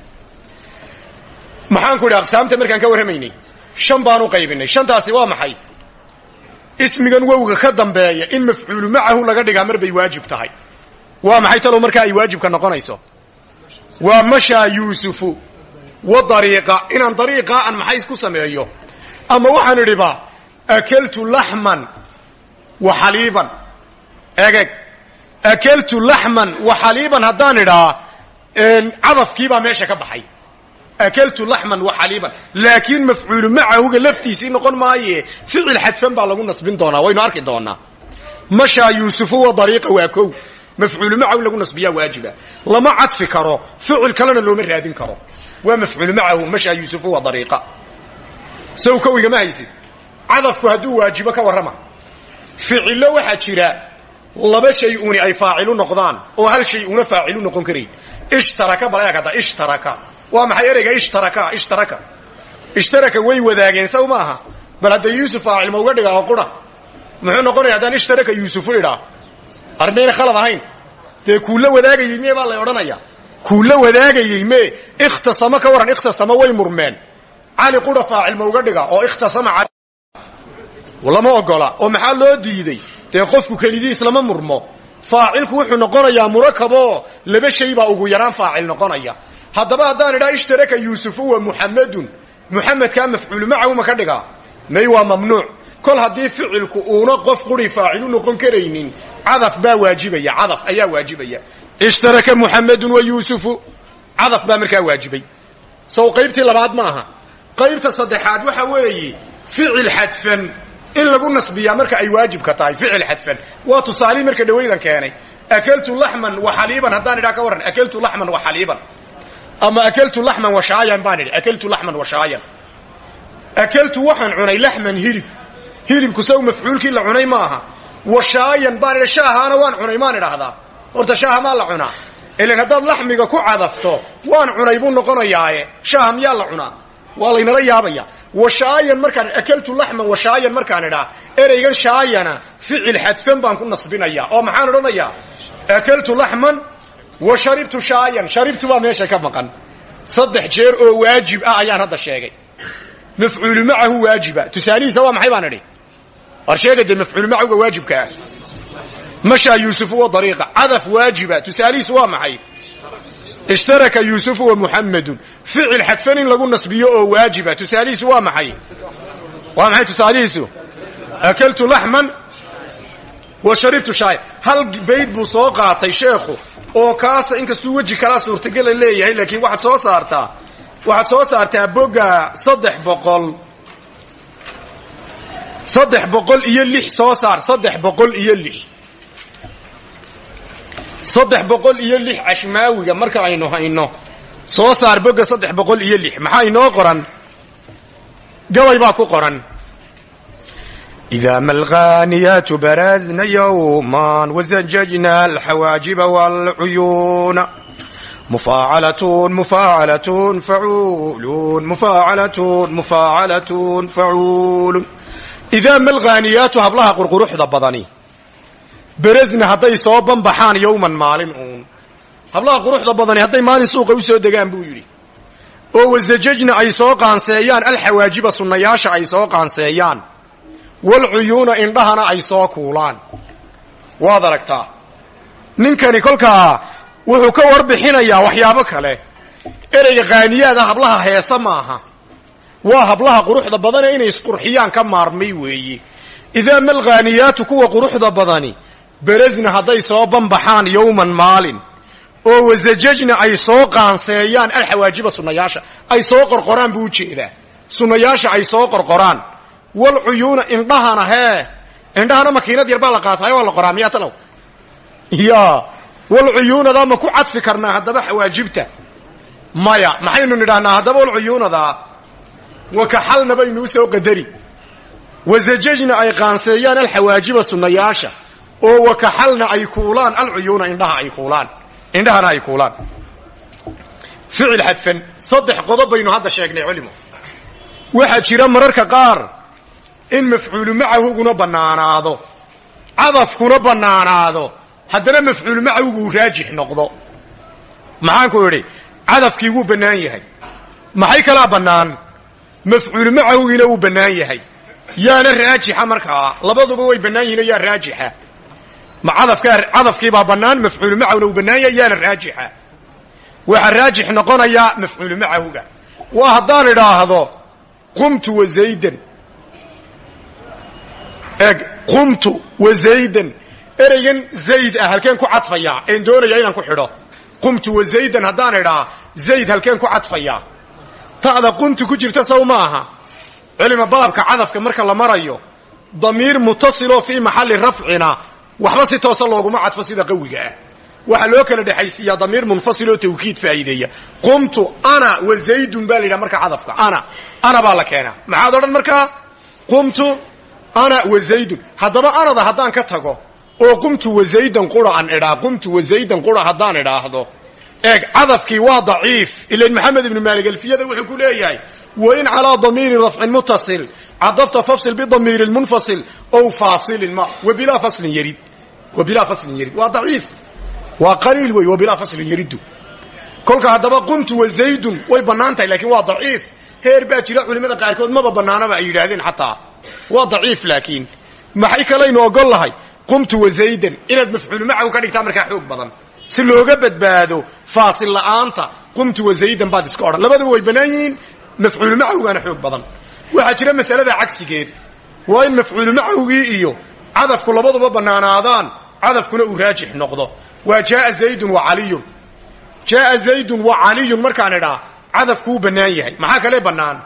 Maxaan ku idhi aqsaamta markaan ka warramaynay? Shan baan u qaybinay. Shantaasi waa maxay? Ismigan wowga ka dambeeya in mafcuulu macahu laga dhigaa mar bay waajib tahay waa maxay talow markaa ay waajibka noqonayso? Waa mashaa yuusufu wa dariiqa. Inaan dariiqaa aan maxay ku sameeyo? Ama waxaan idhiba akeltu laxman wa xaliiban. Egeg akeltu laxman wa xaliiban. Haddaan idhaa cadafkiibaa meesha ka baxay. Akeltu laxman wa xaliiban. Laakiin mafcuulu macahuga laftiisii noqon maaye ficil xadfan baa lagu nasbin doonaa waynu arki doonaa mashaa yuusufu wa dariiqa waa kow mafcuulu macahu lagu nasbiyaa waajiba lama cadfi karo ficil kalena looma raadin karo waa mafcuulu macahu mashaa yuusufu wa dariiqa sow kow igama haysid cadafku hadduu waajibo ka warrama ficillo waxaa jira laba shay uni ay faacilu noqdaan oo hal shay una faacilu noqon karayn ishtaraka bal eeg hadda ishtaraka waa maxay ereyga ishtaraka ishtaraka ishtaraka way wadaageen saw maaha bal hadda yuusuf faacil ma uga dhigaa oo qura muxuu noqonaya haddaan ishtaraka yuusufu armayna khalad ahayn. Dee kuula wadaagayey mee baa la odhanaya. Kuula wadaagayey mee ikhtasamo ka waran ikhtasamo way murmeen. Cali qura faacil ma uga dhiga oo ikhtasama lama ogola oo maxaa loo diiday? Dee qofku kelidiis lama murmo. Faacilku wuxuu noqonayaa murakaboo laba shay baa ugu yaraan faacil noqonaya. Haddaba haddaan idhaa ishtaraka yuusufu wa muxamadun muxamedkaa mafcuulu macahu ma ka dhigaa? May waa mamnuuc. Kol haddii ficilku uuna qof quri faacilu noqon karaynin cadaf baa waajibaya cadaf ayaa waajibaya. Ishtaraka muxamedun wa yuusufu cadaf baa markaa waajibay. Sow qaybtii labaad ma aha. Qaybta saddexaad waxa weeye ficil xadfan. In lagu nasbiyaa marka ay waajibka tahay ficil xadfan. Waa tusaalii marka dhawaydan keenay. Akeltu laxman wa xaliiban haddaan idhaa ka warran akeltu laxman wa xaliiban. Ama akeltu laxman wa shaayan baan idhi akeltu laxman wa shaayan. Aha wa shaayan baan idhi shaahaana waan cunay maan idhaahdaa. Horta shaaha maa la cunaa. Ilan haddaad laxmiga ku cadafto waan cunay buu noqonayaaye. Shaaha miyaa la cunaa? Waa laynala yaabaya. Washaayan markaan akeltu laxman washaayan markaan idhaa ereygan shaayana ficil xadfan baan ku nasbinaya. Oo maxaan odhanayaa akeltu laxman wa sharibtu shaayan. Sharibtu baa meesha ka maqan. Saddex jeer oo waajib ah ayaan hadda sheegay. Mafcuulu macahu waajiba. Tusaalihiisa waa maxay baan idhi war sheega dee mafcuulu macahuga waajibka ah. Mashaa yuusufu wa dariiqa. Cadaf waajiba tusaalihiisu waa maxay? Ishtaraka yuusufu wa muxamedun ficil xadfan in lagu nasbiyo oo waajiba tusaalihiisu waa maxay? Waa maxay tusaalihiisu? Akeltu laxman wa sharibtu shaay hal bayd buu soo qaatay sheekhu oo kaasa inkastuu weji kalaa suurtagela leeyahay laakiin soo saartaa waxaad soo saartaa saddex boqol iyo lix soo saar saddex boqol iyo lix saddex boqol iyo lix cashmaawiga marka aynu hayno soo saar boga saddex boqol iyo lix maxaa inoo qoran gabay baa ku qoran إذا ما الغانيات برزن يوما وزججنا الحواجب والعيون مفاعلة مفاعلة فعول مفاعلة مفاعلة idaa malkhaaniyaatu hablaha qurquruxda badani. Berasna hadday soo banbaxaan yowman maalin uun. Hablaha quruxda badani hadday maalin suuqa u soo degaan buu yidhi. Oo wasajajna ay soo qaanseeyaan alxawaajiba sunnayaasha ay soo qaanseeyaan. Walcuyuuna indhahana ay soo kuulaan. Waad aragtaa. Ninkani kolkaa wuxuu ka warbixinayaa waxyaabo kale. Ereyga kaaniyaada hablaha heesa maaha waa hablaha quruxda badane inay isqurxiyaan ka maarmay weeye idaa malghaaniyaatu kuwa quruxda badani beresna hadday soo banbaxaan yowman maalin oo wasajajna ay soo qaanseeyaan alxawaajiba sunnayaasha ay soo qorqoraan buu u jeedaa sunnayaasha ay soo qorqoraan. Wal cuyuuna indhahana hee indhahana makiinad yar baa la qaataay waa la qoraa miyaa talow? Ya wal cuyuunadaa ma ku cadfi karnaa haddaba xawaajibta? Maya maxaynu nidhahnaa haddaba wal cuyuunadaa wakaxalna baynu u soo qadari wasajajna ay qaanseeyaan alxawaajiba sunnayaasha oo wakaxalna ay kuulaan alcuyuuna indhaha ay kuulaan indhahana ay kuulaan ficil xadfan saddex qodob baynu hadda sheegnay culimo waxaa jira mararka qaar in mafcuulu macahuguna bannaanaado cadafkuna bannaanaado haddana mafcuulu macahugu uu raajix noqdo maxaan ku idhi cadafkii wuu bannaan yahay maxay kalaa bannaan mafcuulu macahugiina wuu bannaan yahay. Yaana raajixa markaa labaduba way bannaan yihiin oo yaa raajixa. Cadafkiibaa bannaan mafcuulu macahuna uu bannaan yahay yaana raajixa. Waxaa raajix noqonayaa mafcuulu macahuga waa haddaan idhaahdo qumtu wa zaydan. Eeg qumtu wa zaydan. Ereygan zayd ah halkeen ku cadfayaa een doonaya inaan ku xidho. Qumtu wa zaydan haddaan idhaa zayd halkeen ku cadfayaa ta'da qumtu ku jirta sow ma aha baabka cadafka marka la marayo damiir mutasiloo fii maxalli rafcina waxba si toosa looguma cadfo sida qawiga ah. Waxaa loo kala dhexaysiiyaa damiir munfasiloo tawkiid faa'iideeya. Qumtu ana wa zaydun baa la yidhaha marka cadafka ana ana baa la keenaa. Maxaad odhan markaa qumtu ana wa zaydun. Haddaba anada haddaan ka tago oo qumtu wa zaydan qura aan idhaa qumtu wa zaydan qura haddaan idhaahdo eeg cadafkii waa daciif. Ilan maxamed ibnu maalig alfiyada wuxuu ku leeyahay wain calaa damiiri rafcin mutasil cadafta fafsil bidamiiri lmunfasil ow faasilin ma wabilaa faslin yarid. Wabilaa faslin yarid. Waa daciif. Waa qaliil wey wabilaa faslin yaridu kolka haddaba qumtu wa zaydun way bannaan tahay laakiin waa daciif. Heer baa jira culimmada qaarkood maba bannaanaba ay yidhaahdeen xataa. Waa daciif laakiin. Maxay kalaynu ogol lahay? Qumtu wa zaydan inaad mafcuulu macahu ka dhigtaa markaa xoog badan si looga badbaado faasil la'aanta qumtu wa zaydan baad iska odhan. Labaduba way bannaan yihiin mafcuulu macahugaana xoog badan. Waxaa jira masalada cagsigeed. Waa in mafcuulu macahugii iyo cadafku labaduba bannaanaadaan cadafkuna uu raajix noqdo. Waa jaaa zaydun wa caliyun. Jaaa zaydun wa caliyun markaan idhaa cadafku wuu bannaan yahay. Maxaa kale bannaan?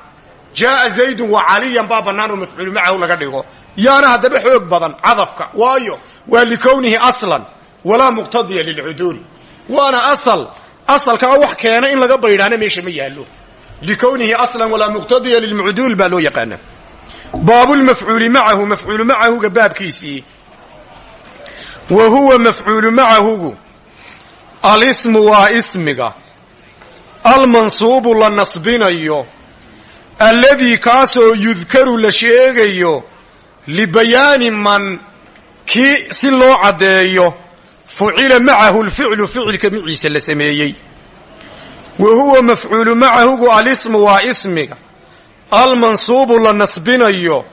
Jaaa zaydun wa caliyan baa bannaan oo mafcuulu macahu laga dhigo. Yaana haddaba xoog badan cadafka. Waayo waa likownihi aslan walaa muqtadiya lilcuduul waana asal asalkaa wax keena in laga baydhaana meesha ma yaallo. Likownihi aslan walaa muqtadiya lilcuduul baa loo yaqaana. Baabulmafcuuli macahu mafcuulu macahuga baabkiisii wa huwa mafcuulu macahugu alismu waa ismiga. Almansuubu la nasbinayo alladii kaasoo yudkaru la sheegayo libayaani man kii si loo caddeeyo fucila macahu lficlu ficilka miciisa la sameeyey. Wa huwa mafcuulu macahugu alismu waa ismiga. Almansuubu la nasbinayo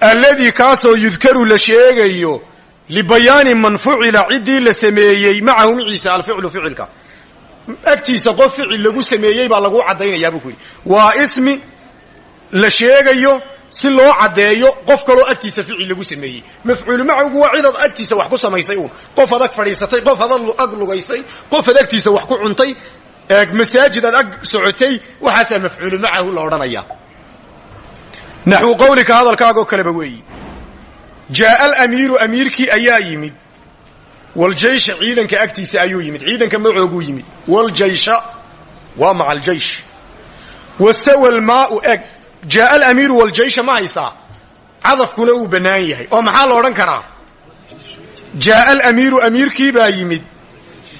alladii kaasoo yudkaru la sheegayo libayaani man fucila ciddii la sameeyey macahu miciisa alficlu ficilka agtiisa qof ficil lagu sameeyey baa lagu caddaynayaa buu ku yidhi. Waa ismi la sheegayo si loo caddeeyo qof kaloo agtiisa ficil lagu sameeyey. Mafcuulu macahugu waa cidaad agtiisa wax ku samaysay uun. Qof ad ag fadhiisatay qof ad ag lugaysay qof ad agtiisa wax ku cuntay masaajid aad ag socotay waxaasaa mafcuulu macahu la odhanaya. Naxwu qawlika hadalkaagoo kaleba weeyi. Jaaa alamiiru amiirkii ayaa yimid. Waljaysha ciidanka agtiisa ayuu yimid. Ciidanka macooguu yimid. Waljaysha waa maca aljaysh wastawa almaau eg jaaa alamiiru waljaysha ma haysaa cadafkuna uu bannaan yahay. Oo maxaa la odhan karaa? Jaaa alamiiru amiirkii baa yimid.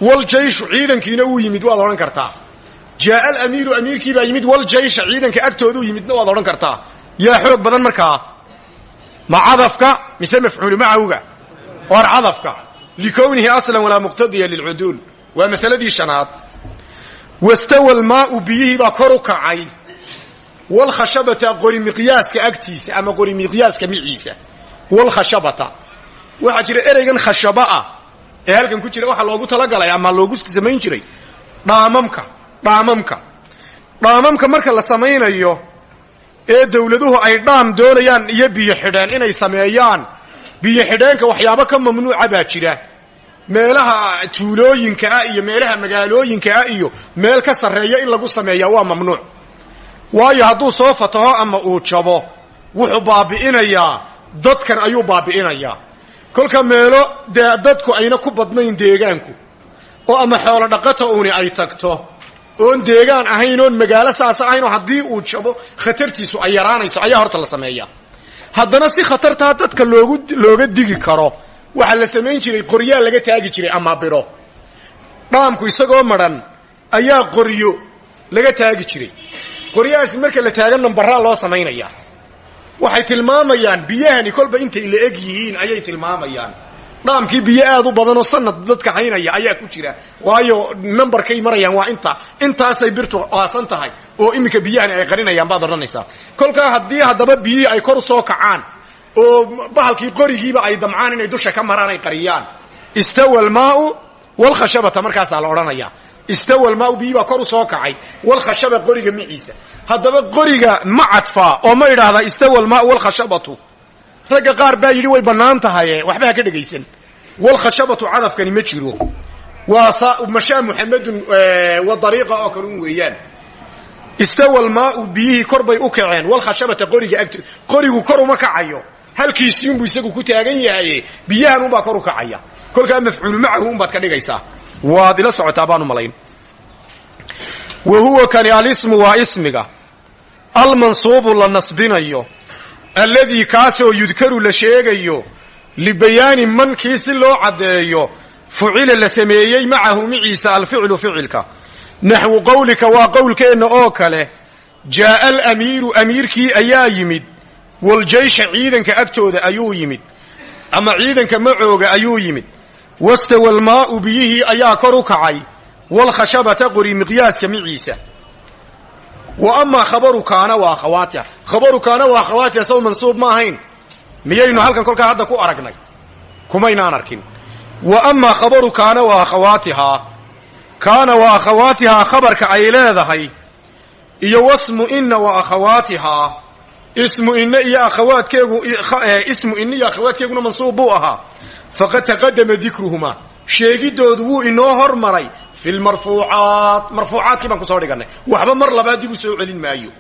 Waljayshu ciidankiina wuu yimid waad odhan kartaa. Jaaa alamiiru amiirkii baa yimid waljaysha ciidanka agtooduu yimidna waad odhan kartaa. Yaa xoog badan markaa. Ma cadafka mise mafcuulu macahuga war cadafka. Likownihi aslan walaa muqtadiya lilcuduul. Waa masaladii shanaad. Wastawa almaau biyihii baa kor walkhashabata qori miqyaaska agtiisa ama qori miqyaaska miciisa. Walkhashabata waxaa jira ereygan khashaba ah. Ee halkan ku jira waxaa loogu talagalay ama loogu samayn jiray. Dhaamamka dhaamamka. Dhaamamka marka la samaynayo ee dawladuhu ay dhaam doonayaan iyo biyo xidheen inay sameeyaan. Biyo xidheenka waxyaabo ka mamnuuca baa jira. Meelaha tuulooyinka ah iyo meelaha magaalooyinka ah iyo meel ka sarreeya in lagu sameeyaa waa mamnuuc waayo hadduu soo fataho ama uu jabo wuxuu baabi'inayaa. Dadkan ayuu baabi'inayaa. Kolka meelo dee dadku ayna ku badnayn deegaanku. Oo ama xoolo dhaqata uuni ay tagto. Oon deegaan ahayn oon magaalo saas ahayn oo haddii uu jabo khatartiisu ay yaraanayso. Ayaa horta la sameeyaa. Haddana si khatartaa dadka loogu looga digi karo waxaa la samayn jiray qoryaa laga taagi jiray ama biro. Dhaamku isagoo madhan ayaa qoryo laga taagi jiray qoryahaasi marka la taaga nambaraa loo samaynayaa waxay tilmaamayaan biyahani kolba intay la eg yihiin ayay tilmaamayaan. Dhaamkii biyo aad u badanoo sanad dadka haynaya ayaa ku jira. Waayo nambarkay marayaan waa inta. Intaasay birtu aasan tahay oo iminka biyahani ay qarinayaan baad odhanaysaa. Kolkaa haddii haddaba biyihii ay kor soo kacaan oo bahalkii qorigiiba ay damcaan inay dusha ka maraan ay qariyaan. Istawa almaau walkhashabata markaasaa la odhanayaa istawa almaau biyii baa kor u soo kacay. Walkhashaba qoriga maciisa haddaba qoriga ma cadfaa oo ma idhaahdaa istawa almaau walkhashabatu ragga qaar baa yidhi way bannaan tahaye waxba ha ka dhegaysan walkhashabatu cadafkani ma jiro. Waa mashaa muxamedun wa dariiqa oo kalun weeyaan. Istawa almaau biyihii kor bay u kaceen. Walkhashabata qoriga agto qorigu kor uma kacayo. Halkiisiunbuu isagu ku taagan yahaye biyahan unbaa kor u kacaya waad ila socotaa baanu malayn. Wa huwa kani alismu waa ismiga. Almansuubu la nasbinayo. Alladii kaasoo yudkaru la sheegayo. Libayaani mankii si loo caddeeyo. Fucila la sameeyey macahu miciisa alficlu ficilka. Naxwu qowlika waa qowlkeenna oo kale. Jaa'a alamiiru amiirkii ayaa yimid. Waljaysha ciidanka agtooda ayuu yimid. Ama ciidanka macooga ayuu yimid wastawa almaa'u biyihii ayaa kor u kacay walkhashabata qori miqyaaska miciisa wa amaa khabaru kaana wa akhawaatiha khabaru kaana wa akhawaatiha sow mansuub ma ahayn miyaynu halkan kolkaa hadda ku aragnay kumaynaan arkin wa amaa khabaru kaana wa akhawaatihaa kaana wa akhawaatihaa khabarka ay leedahay iyo wasmu inna wa akhawaatihaa ismu inna iyo akhawaadkeegu ismu inna iyo akhawaadkeeguna mansuub buu ahaa faqad taqadama dikruhumaa sheegidoodu wuu inoo hormaray. Fi lmarfuucaat marfuucaadkii baan ku soo dhigannay waxba mar labaad dib u soo celin maayo.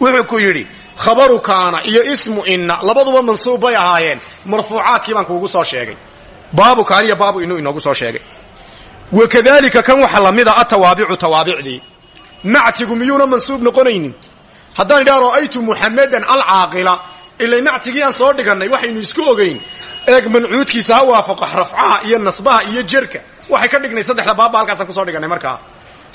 Wuxuu ku yidhi khabaru kaana iyo ismu inna. Labaduba mansuub bay ahaayeen. Marfuucaadkii baan kuugu soo sheegay. Baabu kaaniya baabu inuu inoogu soo sheegay. Wa kadalika kan waxa lamida atawaabicu tawaabicdii nactigu miyuuna mansuub noqonaynin. Haddaan idhaha ra'aytu muxamadan alcaaqila ilay nactigii aan soo dhigannay waxaynu isku ogayn eeg mancuudkiisa ha waafaqo rafcaha iyo nasbaha iyo jerka waxay ka dhignay saddexda baaba halkaasaan ku soo dhigannay markaa.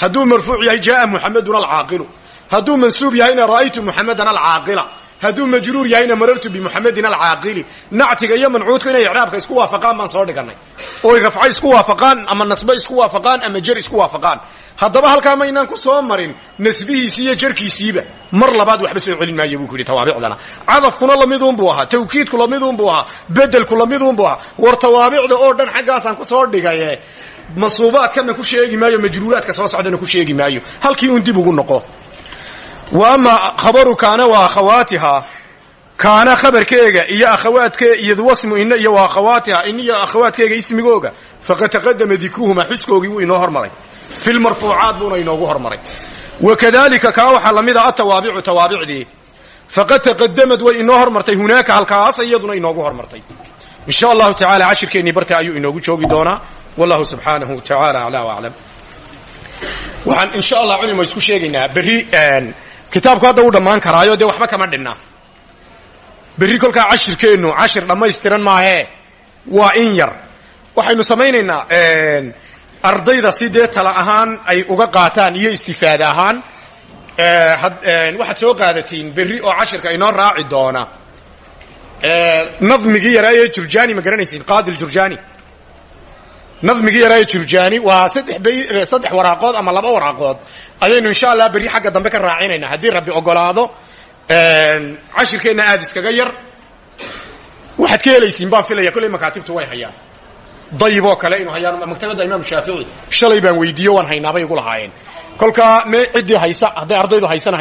Hadduu marfuuc yahay jaaa muxamedun alcaaqilu hadduu mansuub yahayna ra'aytu muxamadan alcaaqila hadduu majruur yahayna marartu bimuxamedin alcaaqili. Nactiga iyo mancuudku inay icraabka isku waafaqaan baan soo dhigannay oy rafco isku waafaqaan ama nasbe isku waafaqaan ama jer isku waafaqaan. Haddaba halkaa maynaan ku soo marin nasbihiisii iyo jerkiisiiba mar labaad waxba soo celin maayo buu ku yidhi tawaabicdana cadafkuna lamiduunbuu ahaa tawkiidku lamiduunbuu ahaa bedelku lamiduunbuu ahaa. War tawaabicda oo dhan xaggaasaan ku soo dhigaye masuubaadkana ku sheegi maayo majruuraadka soo socdana ku sheegi maayo. Halkii uun dib ugu noqo wa amaa khabaru kaana wa akhawaatihaa kaana khabarkeega iyo akhawaadke iyo wasmu inna iyo wa akhawaatiha in iyo akhawaadkeega ismigooga. Faqad taqadama dikruhumaa xuskoogii wuu inoo hormaray. Fi lmarfuucaat buuna inoogu hormaray. Wa kadalika kaa waxaa la mid a atawaabicu tawaabicdii faqad taqadamad way inoo hormartay hunaaka halkaasa iyaduna inoogu hormartay. In sha allahu tacala cashirkeennii barta ayuu inoogu joogi doonaa. Wallahu subxaanahu tacaala aclaa waclam waxaan insha allah culima isku sheegaynaa berri kitaabku hadda wuu dhammaan karaayo dee waxba kama dhinna berri kolkaa cashirkeennu cashir dhammaystiran maahee waa in yar. Waxaynu samaynaynaa ardayda si dee tala ahaan ay uga qaataan iyo istifaade ahaan waxaad soo qaadatiin berri oo cashirka inoo raaci doona. Nadmigii yaraaye jurjani ma garanaysiin qaadi jurjani nadmigii yaraaye jurjani waa saddex waraaqood ama laba waraaqood ayaynu insha allah berri xagga dambe ka raacinaynaa. Haddii rabbi ogolaado cashirkeenna aada iskaga yar waxaad ka helaysiin baan filaya kolley makaatibtu way hayaan. Dayib oo kale inu hayaan. Maktabadda imaam shaafici shalay baan weydiiyo waan haynaabay igu lahaayeen. Kolkaa me ciddii haysa hadday ardaydu haysana